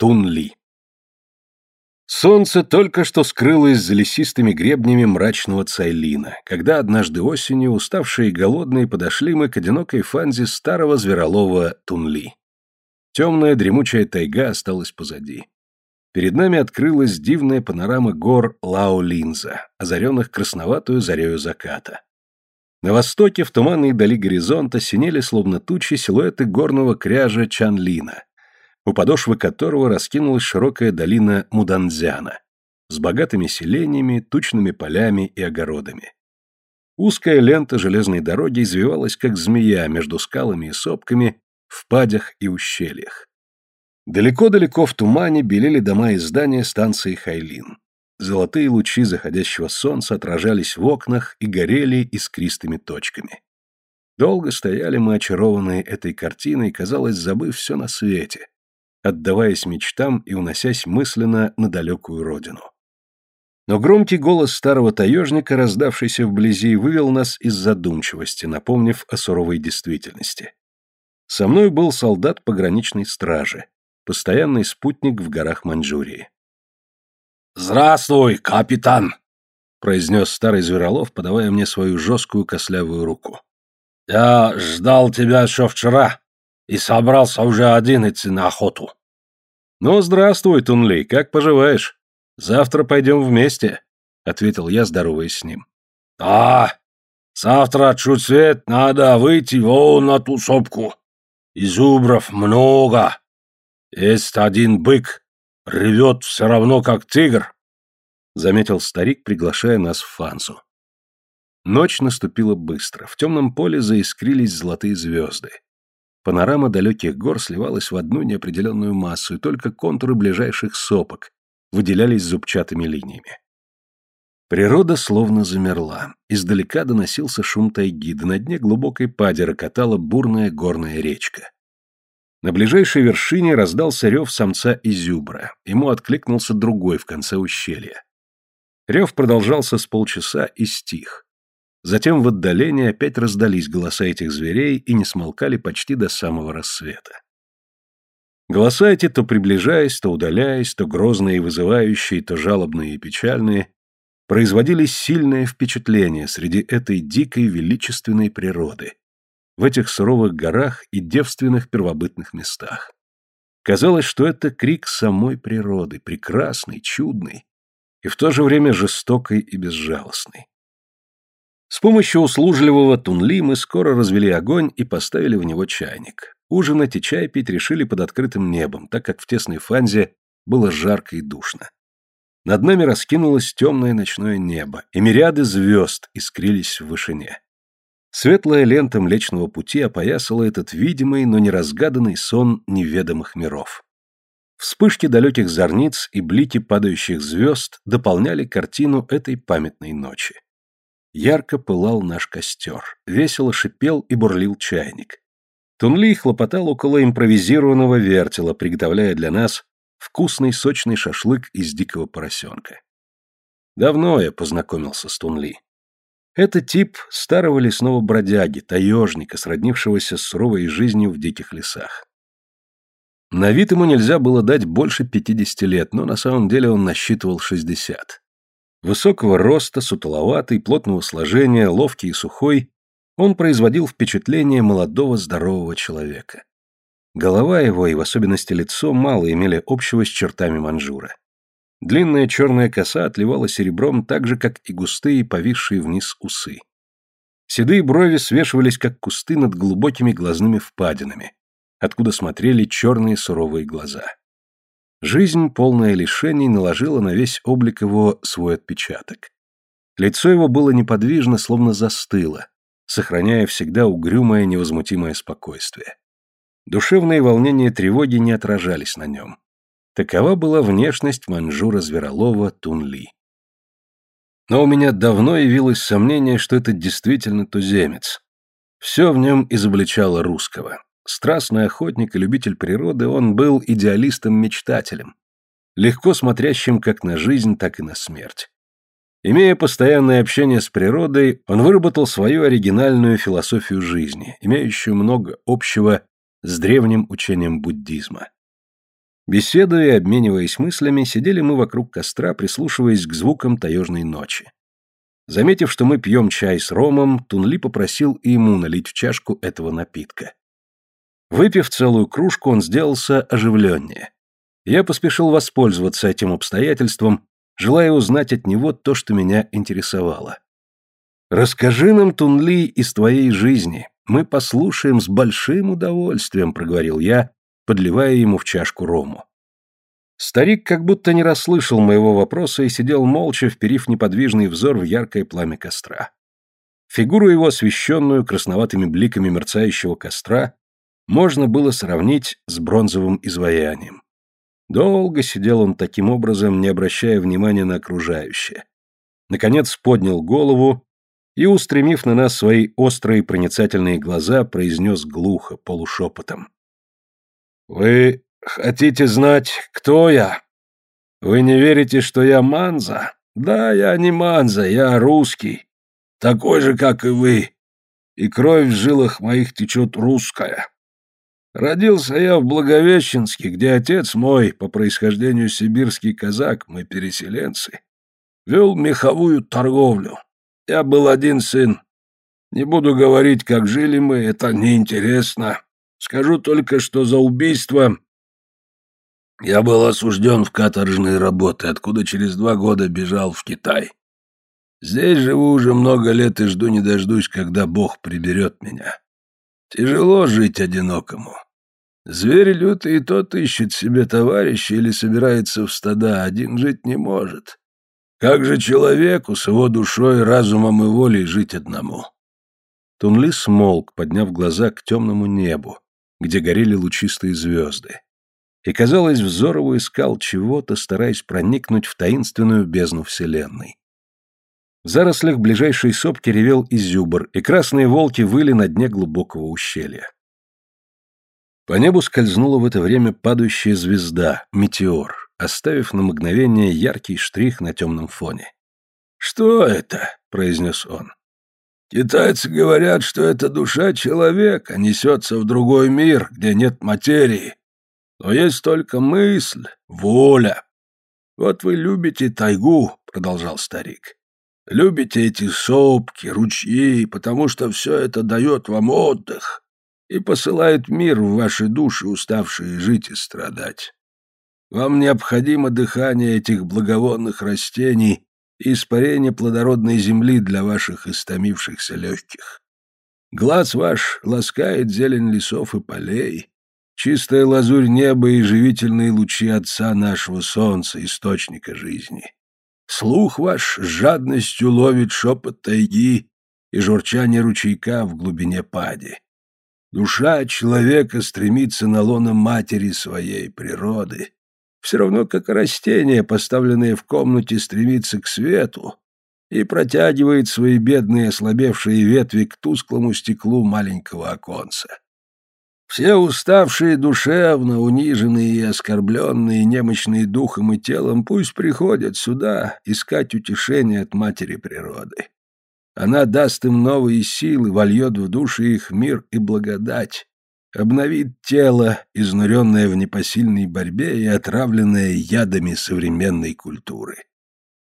Тунли. Солнце только что скрылось за лесистыми гребнями мрачного Цайлина, когда однажды осенью, уставшие и голодные, подошли мы к одинокой фанзе старого зверолова Тунли. Темная дремучая тайга осталась позади. Перед нами открылась дивная панорама гор Лао-Линза, озаренных красноватую зарею заката. На востоке, в туманной дали горизонта, синели словно тучи силуэты горного кряжа Чанлина, у подошвы которого раскинулась широкая долина Муданзяна с богатыми селениями, тучными полями и огородами. Узкая лента железной дороги извивалась, как змея, между скалами и сопками, в падях и ущельях. Далеко-далеко в тумане белели дома и здания станции Хайлин. Золотые лучи заходящего солнца отражались в окнах и горели искристыми точками. Долго стояли мы очарованные этой картиной, казалось, забыв все на свете, отдаваясь мечтам и уносясь мысленно на далекую родину. Но громкий голос старого таежника, раздавшийся вблизи, вывел нас из задумчивости, напомнив о суровой действительности. Со мной был солдат пограничной стражи, постоянный спутник в горах Маньчжурии. «Здравствуй, капитан!» — произнес старый Зверолов, подавая мне свою жесткую кослявую руку. «Я ждал тебя еще вчера и собрался уже один идти на охоту». «Ну, здравствуй, Тунли, как поживаешь? Завтра пойдем вместе», — ответил я, здороваясь с ним. «Да, завтра чуть свет надо выйти вон на ту сопку. И зубров много, есть один бык, ревет все равно, как тигр, — заметил старик, приглашая нас в фансу. Ночь наступила быстро, в темном поле заискрились золотые звезды. Панорама далеких гор сливалась в одну неопределенную массу, и только контуры ближайших сопок выделялись зубчатыми линиями. Природа словно замерла. Издалека доносился шум тайги, да на дне глубокой пади рокотала бурная горная речка. На ближайшей вершине раздался рев самца изюбра. Ему откликнулся другой в конце ущелья. Рев продолжался с полчаса и стих. Затем в отдалении опять раздались голоса этих зверей и не смолкали почти до самого рассвета. Голоса эти, то приближаясь, то удаляясь, то грозные и вызывающие, то жалобные и печальные, производили сильное впечатление среди этой дикой величественной природы, в этих суровых горах и девственных первобытных местах. Казалось, что это крик самой природы, прекрасный, чудный и в то же время жестокой и безжалостный. С помощью услужливого Тунли мы скоро развели огонь и поставили в него чайник. Ужинать и чай пить решили под открытым небом, так как в тесной фанзе было жарко и душно. Над нами раскинулось темное ночное небо, и мириады звезд искрились в вышине. Светлая лента Млечного Пути опоясала этот видимый, но неразгаданный сон неведомых миров. Вспышки далеких зорниц и блики падающих звезд дополняли картину этой памятной ночи. Ярко пылал наш костер, весело шипел и бурлил чайник. Тунли хлопотал около импровизированного вертела, приготовляя для нас вкусный сочный шашлык из дикого поросенка. Давно я познакомился с Тунли. Это тип старого лесного бродяги, таежника, сроднившегося с суровой жизнью в диких лесах. На вид ему нельзя было дать больше 50 лет, но на самом деле он насчитывал 60. Высокого роста, сутуловатый, плотного сложения, ловкий и сухой, он производил впечатление молодого здорового человека. Голова его и в особенности лицо мало имели общего с чертами манжура. Длинная черная коса отливала серебром так же, как и густые, повисшие вниз усы. Седые брови свешивались, как кусты над глубокими глазными впадинами, откуда смотрели черные суровые глаза. Жизнь, полная лишений, наложила на весь облик его свой отпечаток. Лицо его было неподвижно, словно застыло, сохраняя всегда угрюмое невозмутимое спокойствие. Душевные волнения тревоги не отражались на нем. Такова была внешность манжура Зверолова Тунли. Но у меня давно явилось сомнение, что это действительно туземец. Все в нем изобличало русского. Страстный охотник и любитель природы, он был идеалистом-мечтателем, легко смотрящим как на жизнь, так и на смерть. Имея постоянное общение с природой, он выработал свою оригинальную философию жизни, имеющую много общего с древним учением буддизма. Беседуя и обмениваясь мыслями, сидели мы вокруг костра, прислушиваясь к звукам таежной ночи. Заметив, что мы пьем чай с ромом, Тунли попросил и ему налить в чашку этого напитка. Выпив целую кружку, он сделался оживленнее. Я поспешил воспользоваться этим обстоятельством, желая узнать от него то, что меня интересовало. «Расскажи нам, Тунли, из твоей жизни. Мы послушаем с большим удовольствием», — проговорил я, подливая ему в чашку рому. Старик как будто не расслышал моего вопроса и сидел молча, вперив неподвижный взор в яркое пламя костра. Фигуру его, освещенную красноватыми бликами мерцающего костра, можно было сравнить с бронзовым изваянием. Долго сидел он таким образом, не обращая внимания на окружающее. Наконец поднял голову и, устремив на нас свои острые проницательные глаза, произнес глухо, полушепотом. «Вы хотите знать, кто я? Вы не верите, что я Манза? Да, я не Манза, я русский, такой же, как и вы, и кровь в жилах моих течет русская. Родился я в Благовещенске, где отец мой, по происхождению сибирский казак, мы переселенцы, вел меховую торговлю. Я был один сын. Не буду говорить, как жили мы, это неинтересно. Скажу только, что за убийство я был осужден в каторжные работы, откуда через два года бежал в Китай. Здесь живу уже много лет и жду не дождусь, когда Бог приберет меня. Тяжело жить одинокому. Зверь лютый и тот ищет себе товарища или собирается в стада, один жить не может. Как же человеку с его душой, разумом и волей жить одному? Тунли смолк, подняв глаза к темному небу, где горели лучистые звезды. И, казалось, взор его искал чего-то, стараясь проникнуть в таинственную бездну Вселенной. В зарослях ближайшей сопки ревел изюбр, и красные волки выли на дне глубокого ущелья. По небу скользнула в это время падающая звезда, метеор, оставив на мгновение яркий штрих на темном фоне. «Что это?» — произнес он. Китайцы говорят, что это душа человека несется в другой мир, где нет материи. Но есть только мысль, воля. Вот вы любите тайгу, продолжал старик. Любите эти сопки, ручьи, потому что все это дает вам отдых и посылает мир в ваши души, уставшие жить и страдать. Вам необходимо дыхание этих благовонных растений и испарение плодородной земли для ваших истомившихся легких. Глаз ваш ласкает зелень лесов и полей, чистая лазурь неба и живительные лучи Отца нашего Солнца, источника жизни. Слух ваш жадностью ловит шепот тайги и журчание ручейка в глубине пади. Душа человека стремится на лоно матери своей природы, все равно как растение, поставленное в комнате, стремится к свету и протягивает свои бедные ослабевшие ветви к тусклому стеклу маленького оконца. Все уставшие душевно, униженные и оскорбленные, немощные духом и телом, пусть приходят сюда искать утешения от матери природы. Она даст им новые силы, вольет в души их мир и благодать, обновит тело, изнуренное в непосильной борьбе и отравленное ядами современной культуры.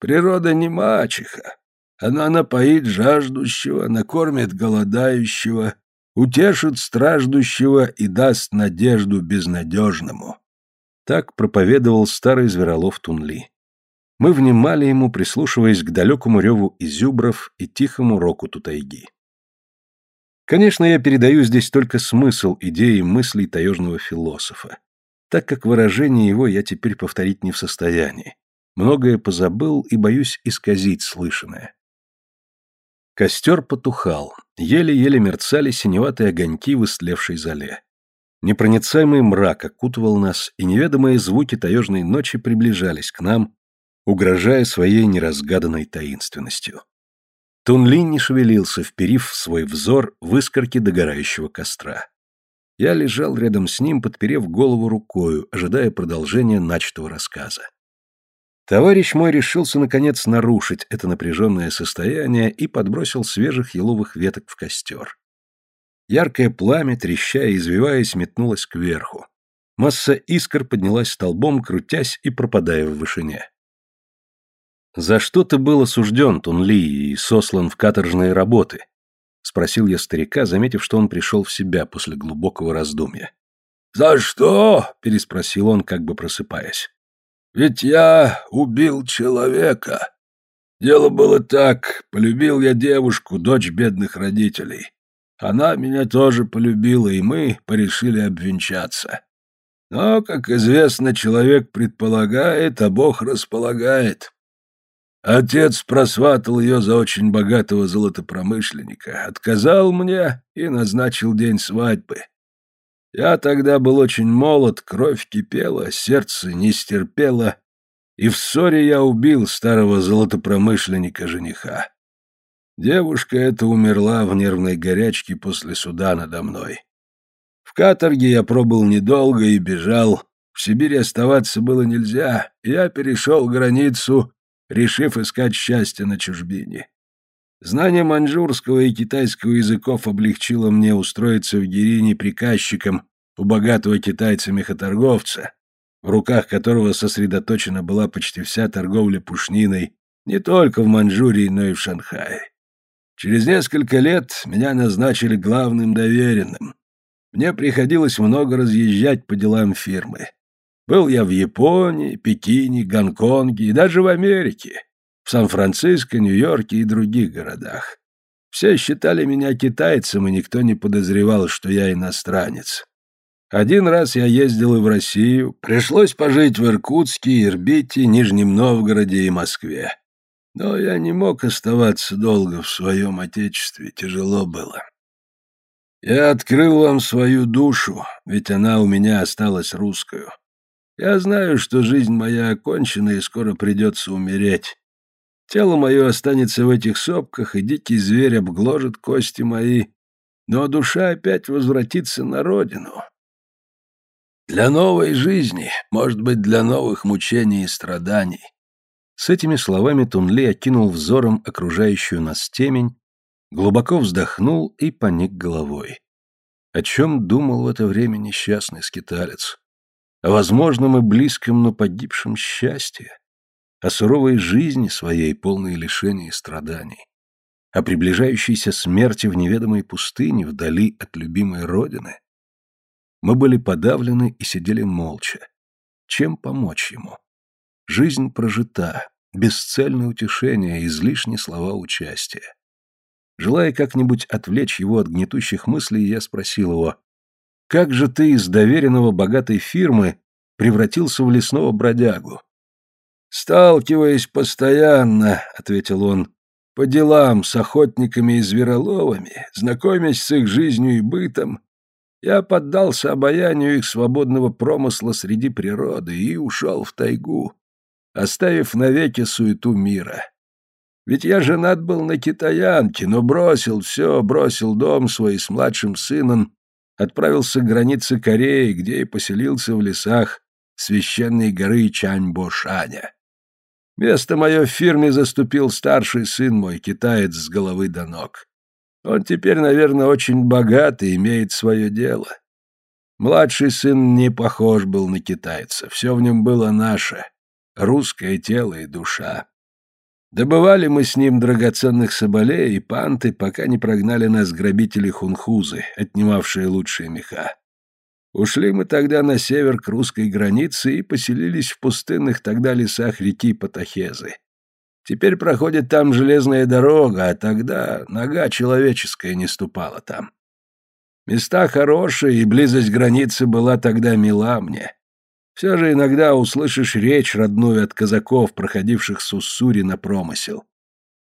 Природа не мачеха. Она напоит жаждущего, накормит голодающего, утешит страждущего и даст надежду безнадежному. Так проповедовал старый зверолов Тунли. Мы внимали ему, прислушиваясь к далекому реву изюбров и тихому рокоту тайги. Конечно, я передаю здесь только смысл идеи мыслей таежного философа, так как выражение его я теперь повторить не в состоянии. Многое позабыл и боюсь исказить слышанное. Костер потухал, еле-еле мерцали синеватые огоньки в истлевшей зале. Непроницаемый мрак окутывал нас, и неведомые звуки таежной ночи приближались к нам, угрожая своей неразгаданной таинственностью. Тунлин не шевелился, вперив в свой взор в искорки догорающего костра. Я лежал рядом с ним, подперев голову рукою, ожидая продолжения начатого рассказа. Товарищ мой решился, наконец, нарушить это напряженное состояние и подбросил свежих еловых веток в костер. Яркое пламя, треща и извиваясь, метнулось кверху. Масса искр поднялась столбом, крутясь и пропадая в вышине. «За что ты был осужден, Тунли, и сослан в каторжные работы?» — спросил я старика, заметив, что он пришел в себя после глубокого раздумья. «За что?» — переспросил он, как бы просыпаясь. «Ведь я убил человека. Дело было так, полюбил я девушку, дочь бедных родителей. Она меня тоже полюбила, и мы порешили обвенчаться. Но, как известно, человек предполагает, а Бог располагает. Отец просватал ее за очень богатого золотопромышленника, отказал мне и назначил день свадьбы. Я тогда был очень молод, кровь кипела, сердце не стерпело, и в ссоре я убил старого золотопромышленника-жениха. Девушка эта умерла в нервной горячке после суда надо мной. В каторге я пробыл недолго и бежал. В Сибири оставаться было нельзя, я перешел границу решив искать счастье на чужбине. Знание маньчжурского и китайского языков облегчило мне устроиться в Гирине приказчиком у богатого китайца-мехоторговца, в руках которого сосредоточена была почти вся торговля пушниной не только в Маньчжурии, но и в Шанхае. Через несколько лет меня назначили главным доверенным. Мне приходилось много разъезжать по делам фирмы. Был я в Японии, Пекине, Гонконге и даже в Америке, в Сан-Франциско, Нью-Йорке и других городах. Все считали меня китайцем, и никто не подозревал, что я иностранец. Один раз я ездил и в Россию, пришлось пожить в Иркутске, Ирбите, Нижнем Новгороде и Москве. Но я не мог оставаться долго в своем отечестве, тяжело было. Я открыл вам свою душу, ведь она у меня осталась русскую. Я знаю, что жизнь моя окончена и скоро придется умереть. Тело мое останется в этих сопках, и дикий зверь обгложит кости мои, но душа опять возвратится на родину. Для новой жизни, может быть, для новых мучений и страданий. С этими словами Тунли окинул взором окружающую нас темень, глубоко вздохнул и поник головой. О чем думал в это время несчастный скиталец? о возможном и близком, но погибшем счастье, о суровой жизни своей, полной лишений и страданий, о приближающейся смерти в неведомой пустыне, вдали от любимой родины. Мы были подавлены и сидели молча. Чем помочь ему? Жизнь прожита, бесцельное утешение, излишние слова участия. Желая как-нибудь отвлечь его от гнетущих мыслей, я спросил его, как же ты из доверенного богатой фирмы превратился в лесного бродягу? Сталкиваясь постоянно, ответил он, по делам с охотниками и звероловами, знакомясь с их жизнью и бытом, я поддался обаянию их свободного промысла среди природы и ушел в тайгу, оставив навеки суету мира. Ведь я женат был на китаянке, но бросил все, бросил дом свой с младшим сыном отправился к границе Кореи, где и поселился в лесах священной горы Чаньбошаня. Место мое в фирме заступил старший сын мой, китаец с головы до ног. Он теперь, наверное, очень богат и имеет свое дело. Младший сын не похож был на китайца, все в нем было наше, русское тело и душа. Добывали мы с ним драгоценных соболей и панты, пока не прогнали нас грабители-хунхузы, отнимавшие лучшие меха. Ушли мы тогда на север к русской границе и поселились в пустынных тогда лесах реки Патахезы. Теперь проходит там железная дорога, а тогда нога человеческая не ступала там. Места хорошие, и близость границы была тогда мила мне. Все же иногда услышишь речь родную от казаков, проходивших с Уссури на промысел.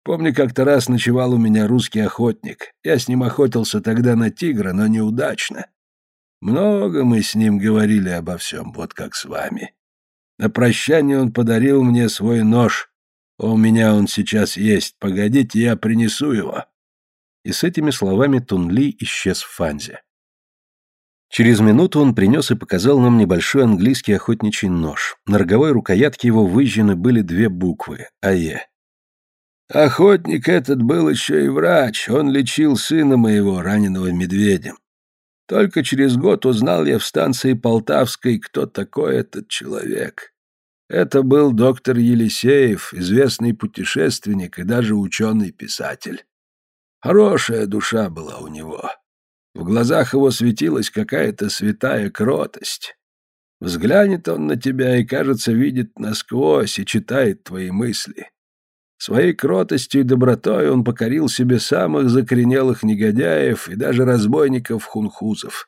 Помню, как-то раз ночевал у меня русский охотник. Я с ним охотился тогда на тигра, но неудачно. Много мы с ним говорили обо всем, вот как с вами. На прощание он подарил мне свой нож. У меня он сейчас есть. Погодите, я принесу его. И с этими словами Тунли исчез в фанзе. Через минуту он принес и показал нам небольшой английский охотничий нож. На роговой рукоятке его выжжены были две буквы — АЕ. Охотник этот был еще и врач, он лечил сына моего, раненого медведем. Только через год узнал я в станции Полтавской, кто такой этот человек. Это был доктор Елисеев, известный путешественник и даже ученый-писатель. Хорошая душа была у него. В глазах его светилась какая-то святая кротость. Взглянет он на тебя и, кажется, видит насквозь и читает твои мысли. Своей кротостью и добротой он покорил себе самых закоренелых негодяев и даже разбойников-хунхузов.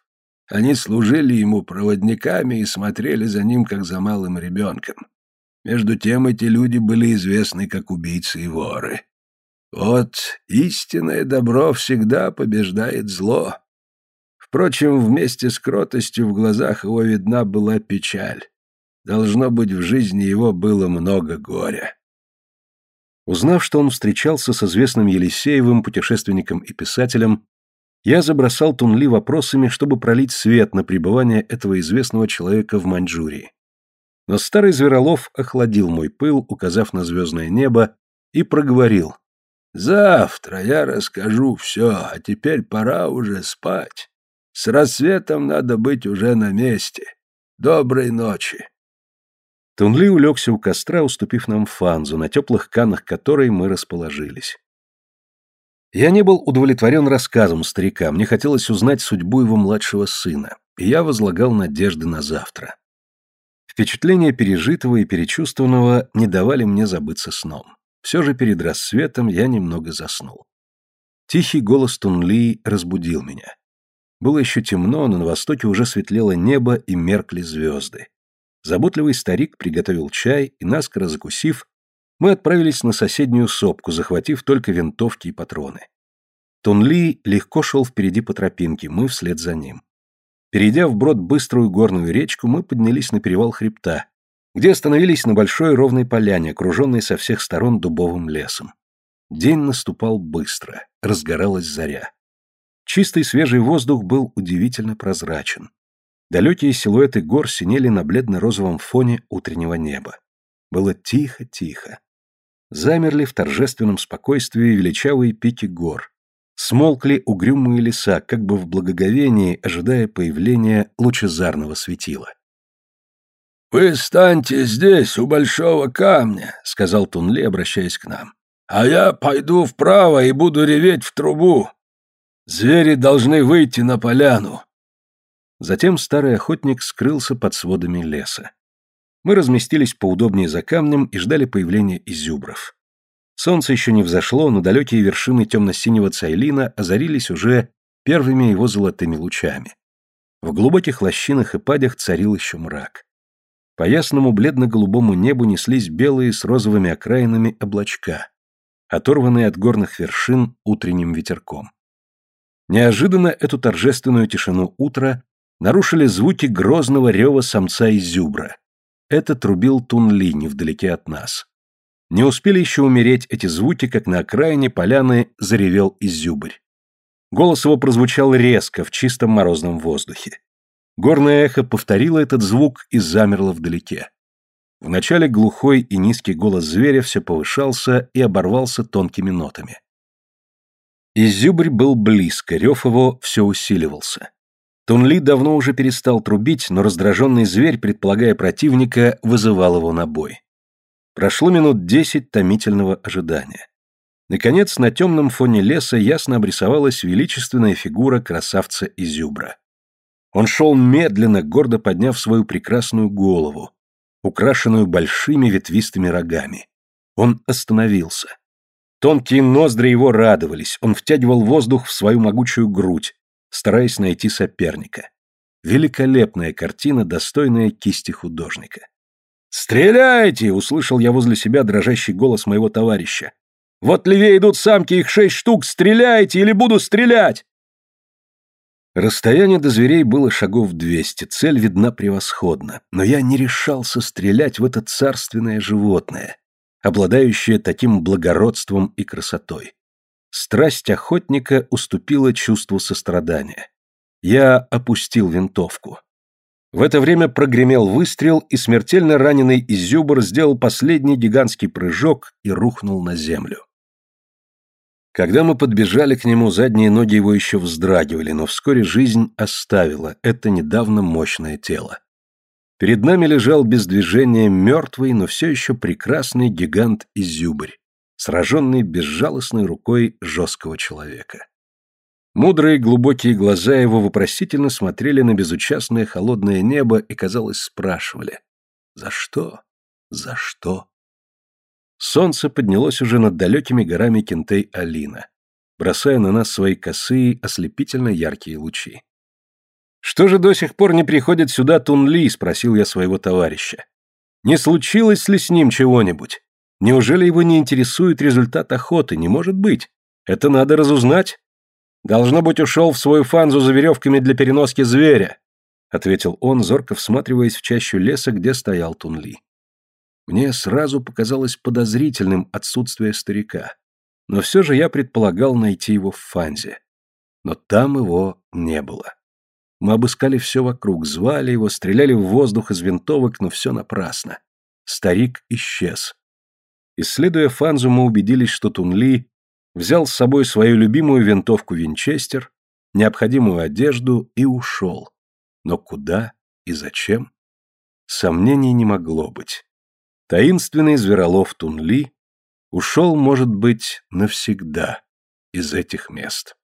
Они служили ему проводниками и смотрели за ним, как за малым ребенком. Между тем эти люди были известны как убийцы и воры. Вот истинное добро всегда побеждает зло. Впрочем, вместе с кротостью в глазах его видна была печаль. Должно быть, в жизни его было много горя. Узнав, что он встречался с известным Елисеевым, путешественником и писателем, я забросал Тунли вопросами, чтобы пролить свет на пребывание этого известного человека в Маньчжурии. Но старый Зверолов охладил мой пыл, указав на звездное небо, и проговорил. «Завтра я расскажу все, а теперь пора уже спать. С рассветом надо быть уже на месте. Доброй ночи!» Тунли улегся у костра, уступив нам фанзу, на теплых канах которой мы расположились. Я не был удовлетворен рассказом старика, мне хотелось узнать судьбу его младшего сына, и я возлагал надежды на завтра. Впечатления пережитого и перечувствованного не давали мне забыться сном. Все же перед рассветом я немного заснул. Тихий голос Тунли разбудил меня. Было еще темно, но на востоке уже светлело небо и меркли звезды. Заботливый старик приготовил чай, и, наскоро закусив, мы отправились на соседнюю сопку, захватив только винтовки и патроны. Тунли легко шел впереди по тропинке, мы вслед за ним. Перейдя вброд быструю горную речку, мы поднялись на перевал хребта, где остановились на большой ровной поляне, окруженной со всех сторон дубовым лесом. День наступал быстро, разгоралась заря. Чистый свежий воздух был удивительно прозрачен. Далекие силуэты гор синели на бледно-розовом фоне утреннего неба. Было тихо-тихо. Замерли в торжественном спокойствии величавые пики гор. Смолкли угрюмые леса, как бы в благоговении, ожидая появления лучезарного светила. «Вы станьте здесь, у большого камня», — сказал Тунли, обращаясь к нам. «А я пойду вправо и буду реветь в трубу. Звери должны выйти на поляну. Затем старый охотник скрылся под сводами леса. Мы разместились поудобнее за камнем и ждали появления изюбров. Солнце еще не взошло, но далекие вершины темно-синего Цайлина озарились уже первыми его золотыми лучами. В глубоких лощинах и падях царил еще мрак. По ясному бледно-голубому небу неслись белые с розовыми окраинами облачка, оторванные от горных вершин утренним ветерком. Неожиданно эту торжественную тишину утра нарушили звуки грозного рева самца изюбра. Это трубил Тунли невдалеке от нас. Не успели еще умереть эти звуки, как на окраине поляны заревел изюбрь. Голос его прозвучал резко в чистом морозном воздухе. Горное эхо повторило этот звук и замерло вдалеке. Вначале глухой и низкий голос зверя все повышался и оборвался тонкими нотами. Изюбрь был близко, рев его все усиливался. Тунли давно уже перестал трубить, но раздраженный зверь, предполагая противника, вызывал его на бой. Прошло минут десять томительного ожидания. Наконец, на темном фоне леса ясно обрисовалась величественная фигура красавца Изюбра. Он шел медленно, гордо подняв свою прекрасную голову, украшенную большими ветвистыми рогами. Он остановился. Тонкие ноздри его радовались, он втягивал воздух в свою могучую грудь, стараясь найти соперника. Великолепная картина, достойная кисти художника. «Стреляйте!» — услышал я возле себя дрожащий голос моего товарища. «Вот левее идут самки, их шесть штук! Стреляйте, или буду стрелять!» Расстояние до зверей было шагов двести, цель видна превосходно, но я не решался стрелять в это царственное животное, обладающее таким благородством и красотой. Страсть охотника уступила чувству сострадания. Я опустил винтовку. В это время прогремел выстрел, и смертельно раненый изюбр сделал последний гигантский прыжок и рухнул на землю. Когда мы подбежали к нему, задние ноги его еще вздрагивали, но вскоре жизнь оставила это недавно мощное тело. Перед нами лежал без движения мертвый, но все еще прекрасный гигант Изюбрь, сраженный безжалостной рукой жесткого человека. Мудрые глубокие глаза его вопросительно смотрели на безучастное холодное небо и, казалось, спрашивали «За что? За что?». Солнце поднялось уже над далекими горами Кентей-Алина, бросая на нас свои косые, ослепительно яркие лучи. «Что же до сих пор не приходит сюда Тунли?» — спросил я своего товарища. «Не случилось ли с ним чего-нибудь? Неужели его не интересует результат охоты? Не может быть. Это надо разузнать». «Должно быть, ушел в свою фанзу за веревками для переноски зверя», — ответил он, зорко всматриваясь в чащу леса, где стоял Тунли. Мне сразу показалось подозрительным отсутствие старика, но все же я предполагал найти его в Фанзе. Но там его не было. Мы обыскали все вокруг, звали его, стреляли в воздух из винтовок, но все напрасно. Старик исчез. Исследуя Фанзу, мы убедились, что Тунли взял с собой свою любимую винтовку Винчестер, необходимую одежду и ушел. Но куда и зачем? Сомнений не могло быть. Таинственный зверолов Тунли ушел, может быть, навсегда из этих мест.